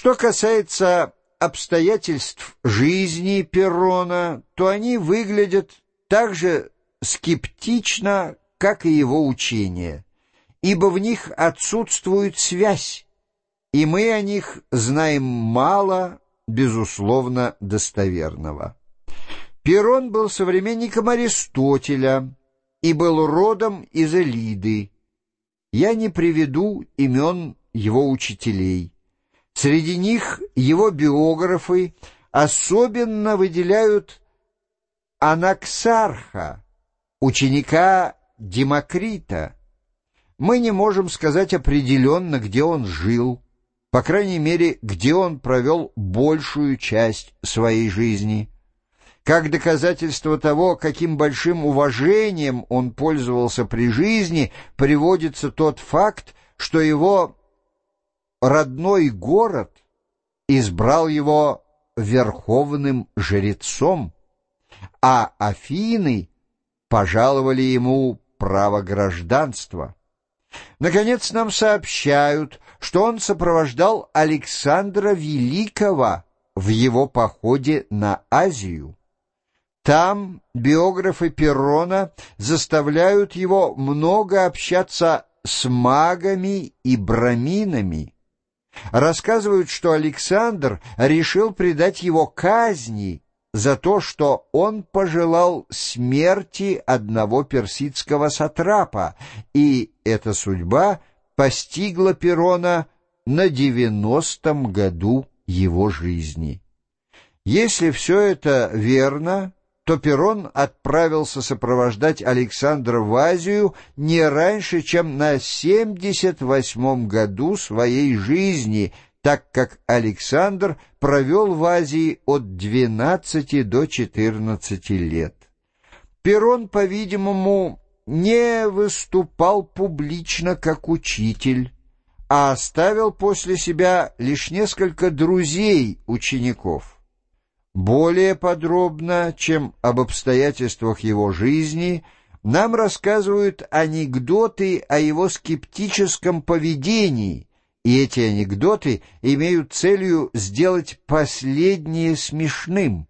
Что касается обстоятельств жизни Перрона, то они выглядят так же скептично, как и его учение, ибо в них отсутствует связь, и мы о них знаем мало, безусловно, достоверного. Перрон был современником Аристотеля и был родом из Элиды. Я не приведу имен его учителей. Среди них его биографы особенно выделяют Анаксарха, ученика Демокрита. Мы не можем сказать определенно, где он жил, по крайней мере, где он провел большую часть своей жизни. Как доказательство того, каким большим уважением он пользовался при жизни, приводится тот факт, что его родной город избрал его верховным жрецом, а Афины пожаловали ему право гражданства. Наконец нам сообщают, что он сопровождал Александра Великого в его походе на Азию. Там биографы Перрона заставляют его много общаться с магами и браминами. Рассказывают, что Александр решил предать его казни за то, что он пожелал смерти одного персидского сатрапа, и эта судьба постигла Перона на девяностом году его жизни. Если все это верно, то Перрон отправился сопровождать Александра в Азию не раньше, чем на 78-м году своей жизни, так как Александр провел в Азии от 12 до 14 лет. Перрон, по-видимому, не выступал публично как учитель, а оставил после себя лишь несколько друзей учеников. Более подробно, чем об обстоятельствах его жизни, нам рассказывают анекдоты о его скептическом поведении, и эти анекдоты имеют целью сделать последнее смешным.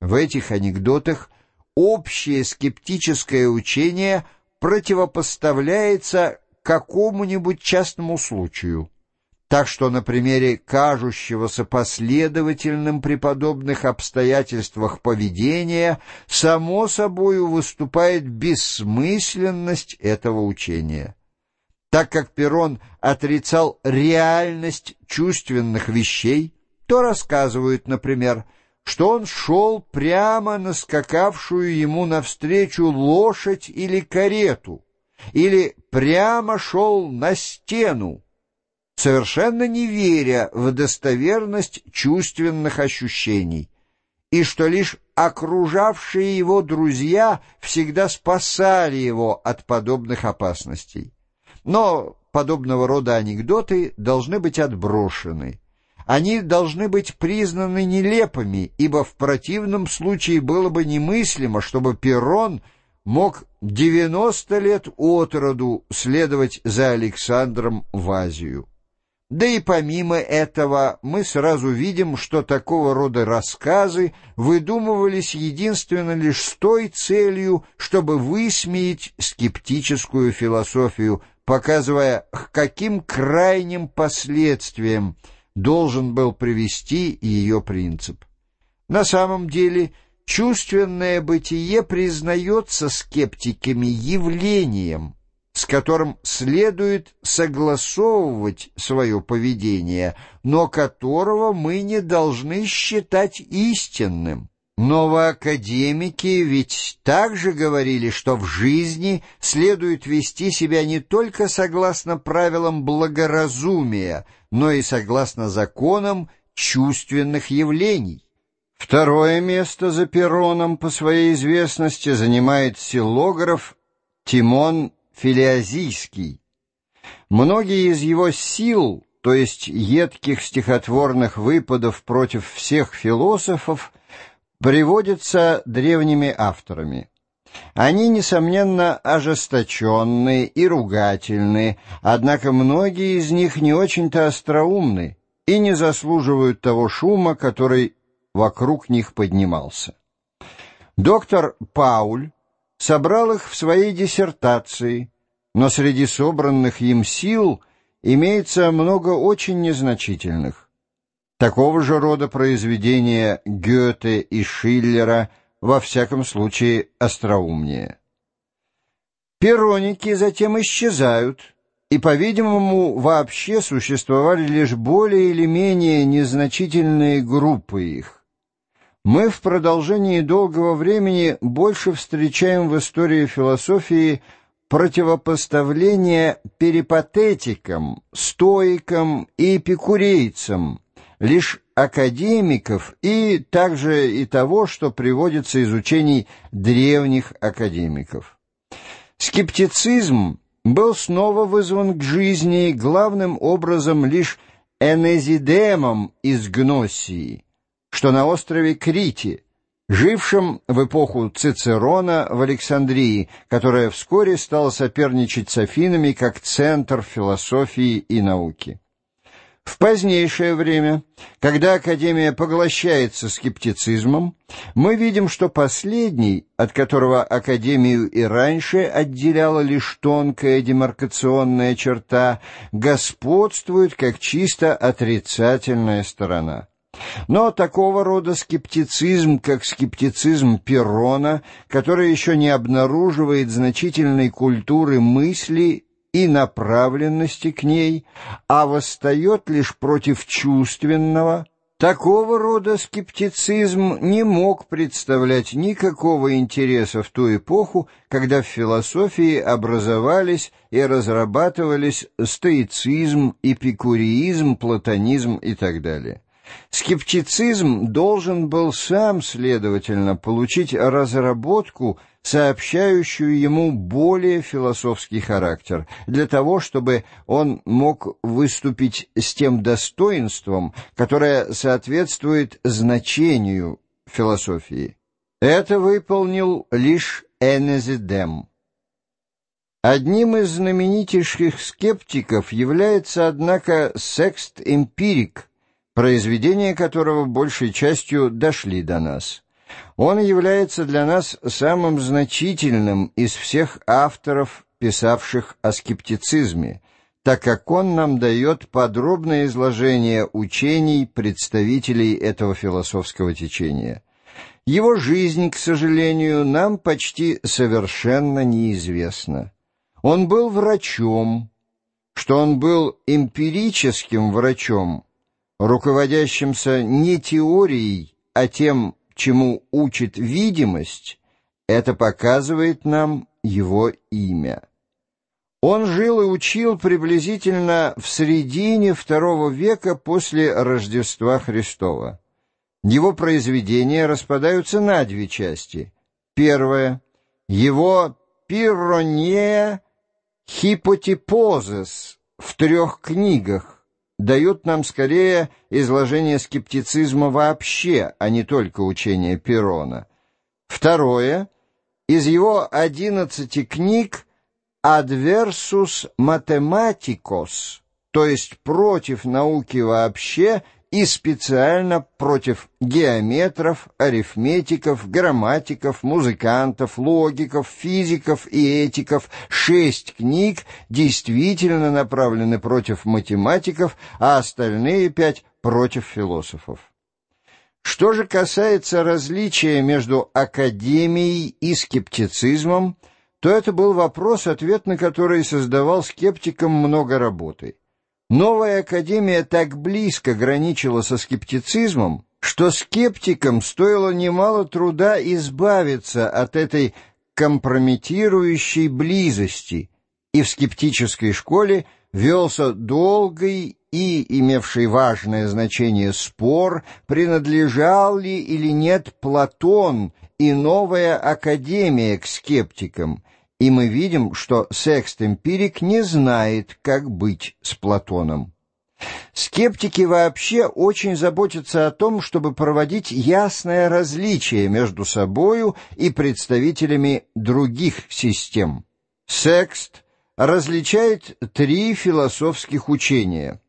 В этих анекдотах общее скептическое учение противопоставляется какому-нибудь частному случаю. Так что на примере кажущегося последовательным при подобных обстоятельствах поведения само собою выступает бессмысленность этого учения. Так как Перрон отрицал реальность чувственных вещей, то рассказывают, например, что он шел прямо на скакавшую ему навстречу лошадь или карету, или прямо шел на стену, совершенно не веря в достоверность чувственных ощущений, и что лишь окружавшие его друзья всегда спасали его от подобных опасностей. Но подобного рода анекдоты должны быть отброшены. Они должны быть признаны нелепыми, ибо в противном случае было бы немыслимо, чтобы Перрон мог девяносто лет от роду следовать за Александром в Азию. Да и помимо этого мы сразу видим, что такого рода рассказы выдумывались единственно лишь с той целью, чтобы высмеять скептическую философию, показывая, к каким крайним последствиям должен был привести ее принцип. На самом деле, чувственное бытие признается скептиками явлением, с которым следует согласовывать свое поведение, но которого мы не должны считать истинным. Новоакадемики ведь также говорили, что в жизни следует вести себя не только согласно правилам благоразумия, но и согласно законам чувственных явлений. Второе место за перроном по своей известности занимает силограф Тимон Филиазийский. Многие из его сил, то есть едких стихотворных выпадов против всех философов, приводятся древними авторами. Они, несомненно, ожесточенные и ругательные, однако многие из них не очень-то остроумны, и не заслуживают того шума, который вокруг них поднимался. Доктор Пауль собрал их в своей диссертации, но среди собранных им сил имеется много очень незначительных. Такого же рода произведения Гёте и Шиллера во всяком случае остроумнее. Пероники затем исчезают, и, по-видимому, вообще существовали лишь более или менее незначительные группы их. Мы в продолжении долгого времени больше встречаем в истории философии противопоставление перипатетикам, стоикам и эпикурейцам, лишь академиков и также и того, что приводится из учений древних академиков. Скептицизм был снова вызван к жизни главным образом лишь энезидемом из Гносии, что на острове Крите, жившем в эпоху Цицерона в Александрии, которая вскоре стала соперничать с Афинами как центр философии и науки. В позднейшее время, когда Академия поглощается скептицизмом, мы видим, что последний, от которого Академию и раньше отделяла лишь тонкая демаркационная черта, господствует как чисто отрицательная сторона. Но такого рода скептицизм, как скептицизм Перрона, который еще не обнаруживает значительной культуры мысли и направленности к ней, а восстает лишь против чувственного, такого рода скептицизм не мог представлять никакого интереса в ту эпоху, когда в философии образовались и разрабатывались стоицизм, эпикуреизм, платонизм и так далее. Скептицизм должен был сам, следовательно, получить разработку, сообщающую ему более философский характер, для того, чтобы он мог выступить с тем достоинством, которое соответствует значению философии. Это выполнил лишь Энезидем. Одним из знаменитейших скептиков является, однако, секст-эмпирик – произведения которого большей частью дошли до нас. Он является для нас самым значительным из всех авторов, писавших о скептицизме, так как он нам дает подробное изложение учений представителей этого философского течения. Его жизнь, к сожалению, нам почти совершенно неизвестна. Он был врачом, что он был эмпирическим врачом, руководящимся не теорией, а тем, чему учит видимость, это показывает нам его имя. Он жил и учил приблизительно в середине второго века после Рождества Христова. Его произведения распадаются на две части. Первое — его «Пиррония Хипотипозес» в трех книгах, дают нам скорее изложение скептицизма вообще, а не только учения Перона. Второе, из его одиннадцати книг «Adversus Mathematicos», то есть «Против науки вообще» и специально против геометров, арифметиков, грамматиков, музыкантов, логиков, физиков и этиков. Шесть книг действительно направлены против математиков, а остальные пять — против философов. Что же касается различия между академией и скептицизмом, то это был вопрос, ответ на который создавал скептикам много работы. Новая академия так близко граничила со скептицизмом, что скептикам стоило немало труда избавиться от этой компрометирующей близости, и в скептической школе велся долгий и имевший важное значение спор, принадлежал ли или нет Платон и новая академия к скептикам, и мы видим, что секст-эмпирик не знает, как быть с Платоном. Скептики вообще очень заботятся о том, чтобы проводить ясное различие между собою и представителями других систем. Секст различает три философских учения